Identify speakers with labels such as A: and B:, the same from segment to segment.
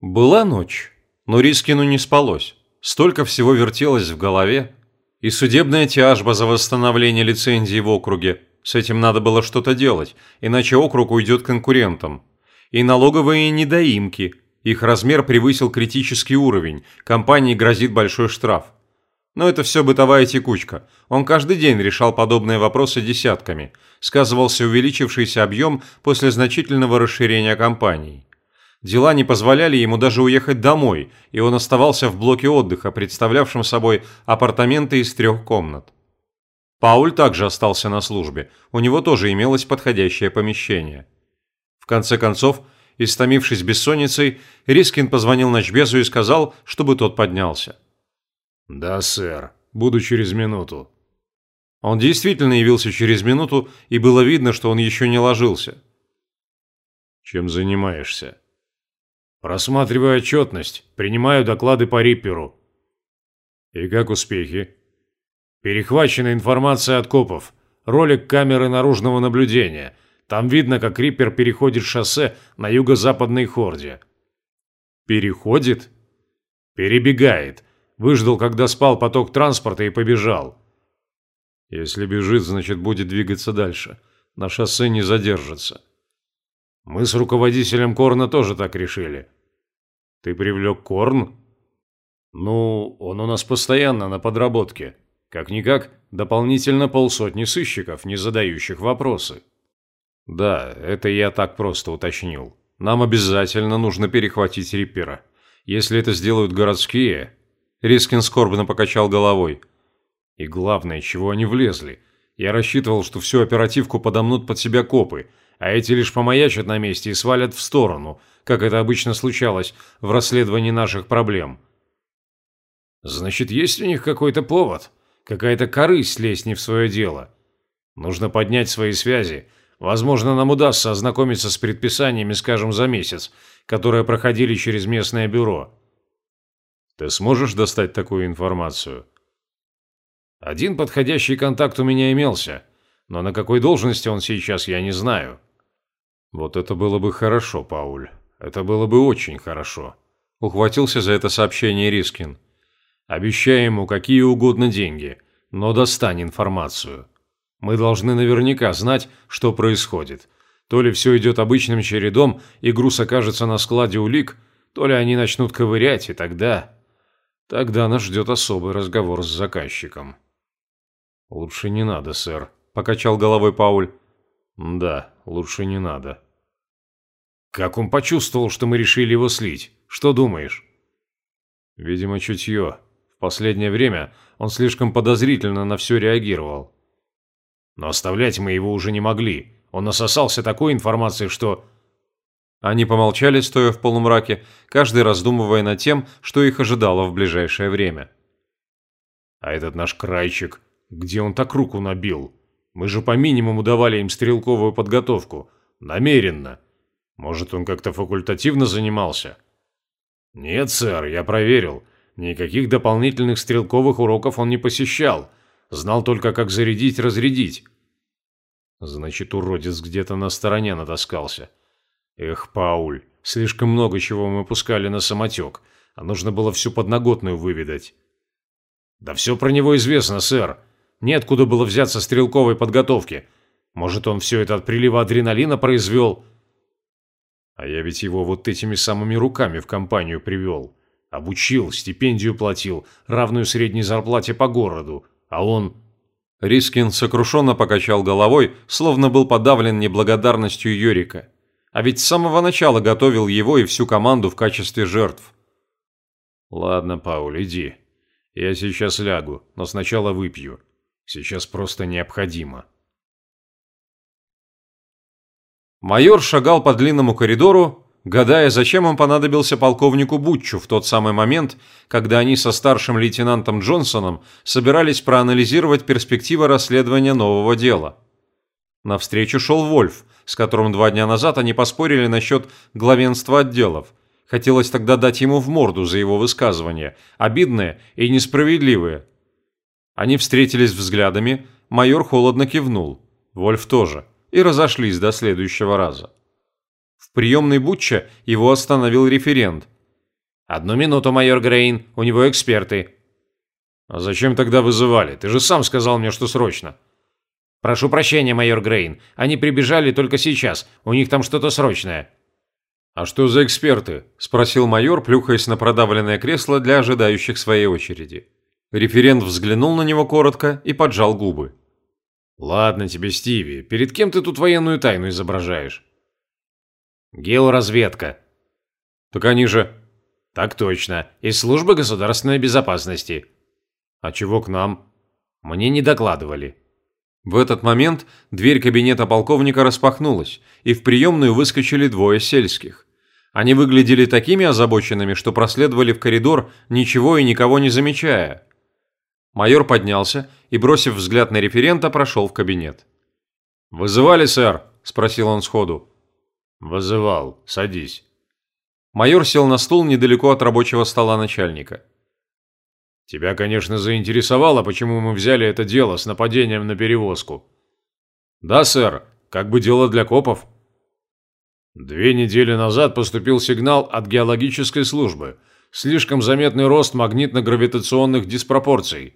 A: Была ночь, но Рискину не спалось. Столько всего вертелось в голове. И судебная тяжба за восстановление лицензии в округе. С этим надо было что-то делать, иначе округ уйдет конкурентам. И налоговые недоимки. Их размер превысил критический уровень. Компании грозит большой штраф. Но это все бытовая текучка. Он каждый день решал подобные вопросы десятками. Сказывался увеличившийся объем после значительного расширения компаний. Дела не позволяли ему даже уехать домой, и он оставался в блоке отдыха, представлявшем собой апартаменты из трех комнат. Пауль также остался на службе, у него тоже имелось подходящее помещение. В конце концов, истомившись бессонницей, Рискин позвонил ночбезу и сказал, чтобы тот поднялся.
B: «Да, сэр. Буду через минуту».
A: Он действительно явился через минуту, и было видно, что он еще не ложился.
B: «Чем занимаешься?» «Просматриваю отчетность, принимаю доклады по Рипперу». «И как успехи?» «Перехвачена информация от копов. Ролик камеры наружного наблюдения. Там видно, как Риппер переходит шоссе на юго-западной Хорде».
A: «Переходит?»
B: «Перебегает. Выждал, когда спал поток транспорта и побежал.
A: Если бежит, значит будет двигаться дальше. На шоссе не задержится.
B: Мы с руководителем Корна тоже так решили.
A: Ты привлек Корн?
B: Ну, он у нас постоянно на подработке. Как-никак, дополнительно полсотни сыщиков, не задающих вопросы.
A: Да, это я так просто уточнил. Нам обязательно нужно перехватить Риппера. Если это сделают городские, Рискин скорбно покачал головой.
B: И главное, чего они влезли. Я рассчитывал, что всю оперативку подомнут под себя копы, а эти лишь помаячат на месте и свалят в сторону, как это обычно случалось в расследовании наших проблем. Значит, есть у них какой-то повод, какая-то корысть лезть не в свое дело. Нужно поднять свои связи. Возможно, нам удастся ознакомиться с предписаниями, скажем, за месяц, которые проходили через местное бюро.
A: Ты сможешь достать такую информацию?
B: Один подходящий контакт у меня имелся, но на какой должности он сейчас, я не знаю.
A: Вот это было бы хорошо, Пауль. Это было бы очень хорошо. Ухватился за это сообщение Рискин.
B: Обещай ему какие угодно деньги, но достань информацию. Мы должны наверняка знать, что происходит. То ли все идет обычным чередом, и груз окажется на складе улик, то ли они начнут ковырять, и тогда... Тогда нас ждет особый разговор с заказчиком.
A: «Лучше не надо, сэр», – покачал головой Пауль.
B: «Да, лучше не надо». «Как он почувствовал, что мы решили его слить? Что думаешь?»
A: «Видимо, чутье. В последнее время он слишком подозрительно на все реагировал».
B: «Но оставлять мы его уже не могли. Он насосался такой информации, что...»
A: Они помолчали, стоя в полумраке, каждый раздумывая над тем, что их ожидало в ближайшее время.
B: «А этот наш крайчик, где он так руку набил? Мы же по минимуму давали им стрелковую подготовку. Намеренно. Может, он как-то факультативно занимался?» «Нет, сэр, я проверил. Никаких дополнительных стрелковых уроков он не посещал. Знал только, как зарядить-разрядить».
A: «Значит, уродец где-то на стороне натаскался». Эх, Пауль, слишком много чего мы пускали на самотек, а нужно было всю подноготную выведать.
B: Да все про него известно, сэр. Неоткуда было взяться стрелковой подготовки. Может, он все это от прилива адреналина произвел?
A: А я ведь его вот этими самыми руками в компанию привел. Обучил, стипендию платил, равную средней зарплате по городу. А он... Рискин сокрушенно покачал головой, словно был подавлен неблагодарностью Йорика. А ведь с самого начала готовил его и всю команду в качестве жертв.
B: Ладно, Пауль, иди. Я сейчас лягу, но сначала выпью. Сейчас просто необходимо.
A: Майор шагал по длинному коридору, гадая, зачем он понадобился полковнику Бутчу в тот самый момент, когда они со старшим лейтенантом Джонсоном собирались проанализировать перспективы расследования нового дела. Навстречу шел Вольф, с которым два дня назад они поспорили насчет главенства отделов. Хотелось тогда дать ему в морду за его высказывания, обидные и несправедливые. Они встретились взглядами, майор холодно кивнул, Вольф тоже, и разошлись до следующего раза. В приемной Бутча его остановил референт.
B: «Одну минуту, майор Грейн, у него эксперты». «А зачем тогда вызывали? Ты же сам сказал мне, что срочно».
C: «Прошу прощения, майор Грейн, они прибежали только сейчас, у них там что-то срочное».
A: «А что за эксперты?» – спросил майор, плюхаясь на продавленное кресло для ожидающих своей очереди. Референт взглянул на него коротко и поджал губы.
B: «Ладно тебе, Стиви, перед кем ты тут военную тайну изображаешь?»
C: «Георазведка».
B: «Так они же...»
C: «Так точно, из службы государственной безопасности».
B: «А чего к нам?»
C: «Мне не докладывали».
A: В этот момент дверь кабинета полковника распахнулась, и в приемную выскочили двое сельских. Они выглядели такими озабоченными, что проследовали в коридор, ничего и никого не замечая. Майор поднялся и, бросив взгляд на референта, прошел в кабинет.
B: «Вызывали, сэр?» – спросил он сходу.
C: «Вызывал. Садись».
A: Майор сел на стул недалеко от рабочего стола начальника.
B: «Тебя, конечно, заинтересовало, почему мы взяли это дело с нападением на перевозку». «Да, сэр. Как бы дело для копов». Две недели назад поступил сигнал от геологической службы. Слишком заметный рост магнитно-гравитационных диспропорций.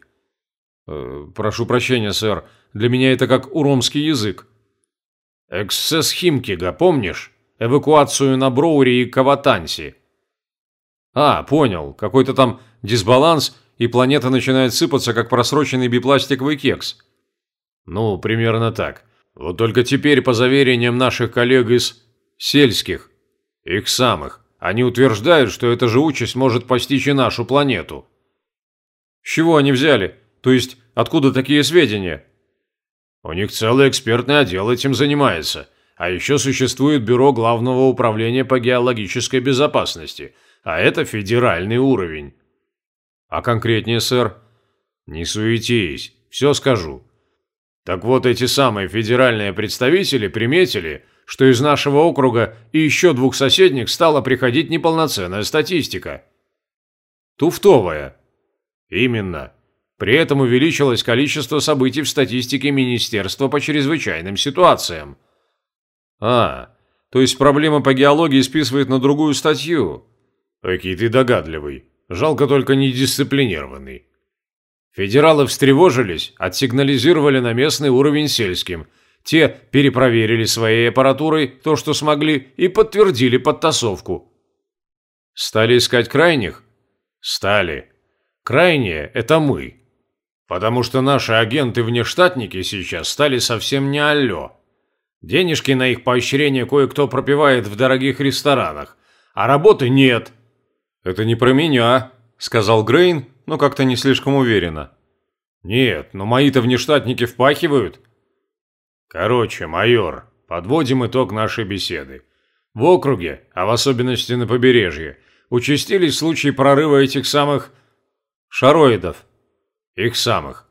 B: Э, прошу прощения, сэр. Для меня это как уромский язык. Эксцесс Химкига, помнишь? Эвакуацию на Броури и Каватанси. А, понял. Какой-то там дисбаланс, и планета начинает сыпаться, как просроченный бипластиковый кекс. Ну, примерно так. Вот только теперь, по заверениям наших коллег из Сельских. Их самых. Они утверждают, что эта же участь может постичь и нашу планету. С чего они взяли? То есть, откуда такие сведения? У них целый экспертный отдел этим занимается. А еще существует Бюро Главного управления по геологической безопасности. А это федеральный уровень. А конкретнее, сэр? Не суетись, все скажу. Так вот, эти самые федеральные представители приметили, что из нашего округа и еще двух соседних стала приходить неполноценная статистика. Туфтовая. Именно. При этом увеличилось количество событий в статистике Министерства по чрезвычайным ситуациям. А, то есть проблема по геологии списывает на другую статью. Какие ты догадливый. Жалко только недисциплинированный. Федералы встревожились, отсигнализировали на местный уровень сельским – те перепроверили своей аппаратурой то, что смогли, и подтвердили подтасовку. Стали искать крайних? Стали. Крайние – это мы. Потому что наши агенты-внештатники сейчас стали совсем не алло. Денежки на их поощрение кое-кто пропивает в дорогих ресторанах, а работы нет.
A: «Это не про меня», – сказал Грейн, но как-то не слишком уверенно.
B: «Нет, но мои-то внештатники впахивают. Короче, майор, подводим итог нашей беседы. В округе, а в особенности на побережье, участились случаи прорыва этих самых шароидов. Их самых.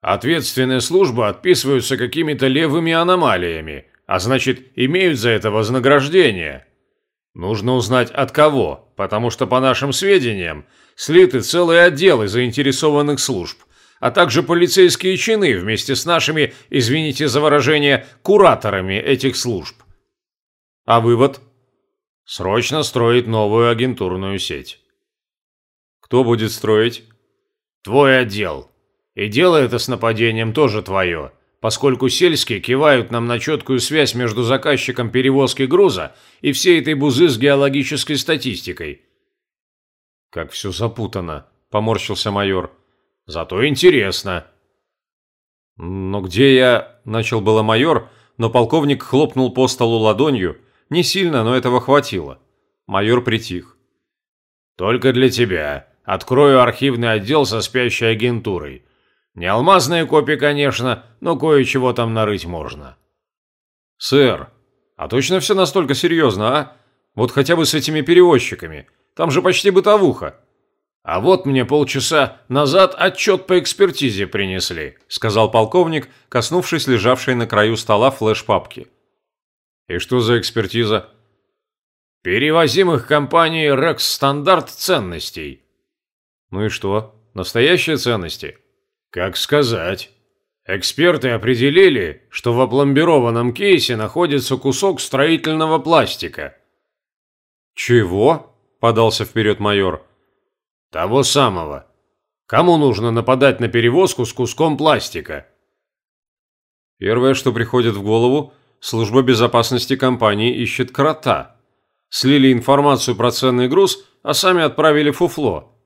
B: Ответственные службы отписываются какими-то левыми аномалиями, а значит, имеют за это вознаграждение. Нужно узнать от кого, потому что, по нашим сведениям, слиты целые отделы заинтересованных служб, а также полицейские чины вместе с нашими, извините за выражение, кураторами этих служб. А вывод? Срочно строить новую агентурную сеть. Кто будет строить? Твой отдел. И дело это с нападением тоже твое, поскольку сельские кивают нам на четкую связь между заказчиком перевозки груза и всей этой бузы с геологической статистикой. Как все запутано, поморщился майор. Зато интересно».
A: «Но где я...» – начал было майор, но полковник хлопнул по столу ладонью. Не сильно, но этого хватило. Майор притих.
B: «Только для тебя. Открою архивный отдел со спящей агентурой. Не алмазные копии, конечно, но кое-чего там нарыть можно».
A: «Сэр, а точно все настолько серьезно, а? Вот хотя бы с этими перевозчиками. Там же почти бытовуха».
B: «А вот мне полчаса назад отчет по экспертизе принесли»,
A: сказал полковник, коснувшись лежавшей на краю стола флеш-папки.
B: «И что за экспертиза?» «Перевозимых компанией «Рекс Стандарт» ценностей».
A: «Ну и что? Настоящие ценности?»
B: «Как сказать». Эксперты определили, что в опломбированном кейсе находится кусок строительного пластика.
A: «Чего?» – подался вперед майор.
B: «Того самого. Кому нужно нападать на перевозку с куском пластика?»
A: Первое, что приходит в голову, служба безопасности компании ищет крота. Слили информацию про ценный груз, а сами отправили фуфло.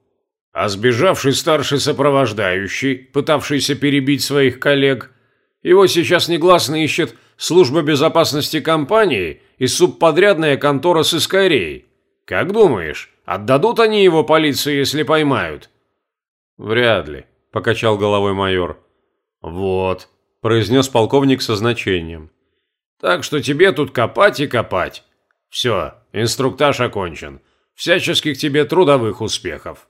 B: А сбежавший старший сопровождающий, пытавшийся перебить своих коллег, его сейчас негласно ищет служба безопасности компании и субподрядная контора с Искорей. Как думаешь, отдадут они его полиции, если поймают?
A: Вряд ли, покачал головой майор.
B: Вот,
A: произнес полковник со значением.
B: Так что тебе тут копать и копать. Все, инструктаж окончен. Всяческих тебе трудовых успехов.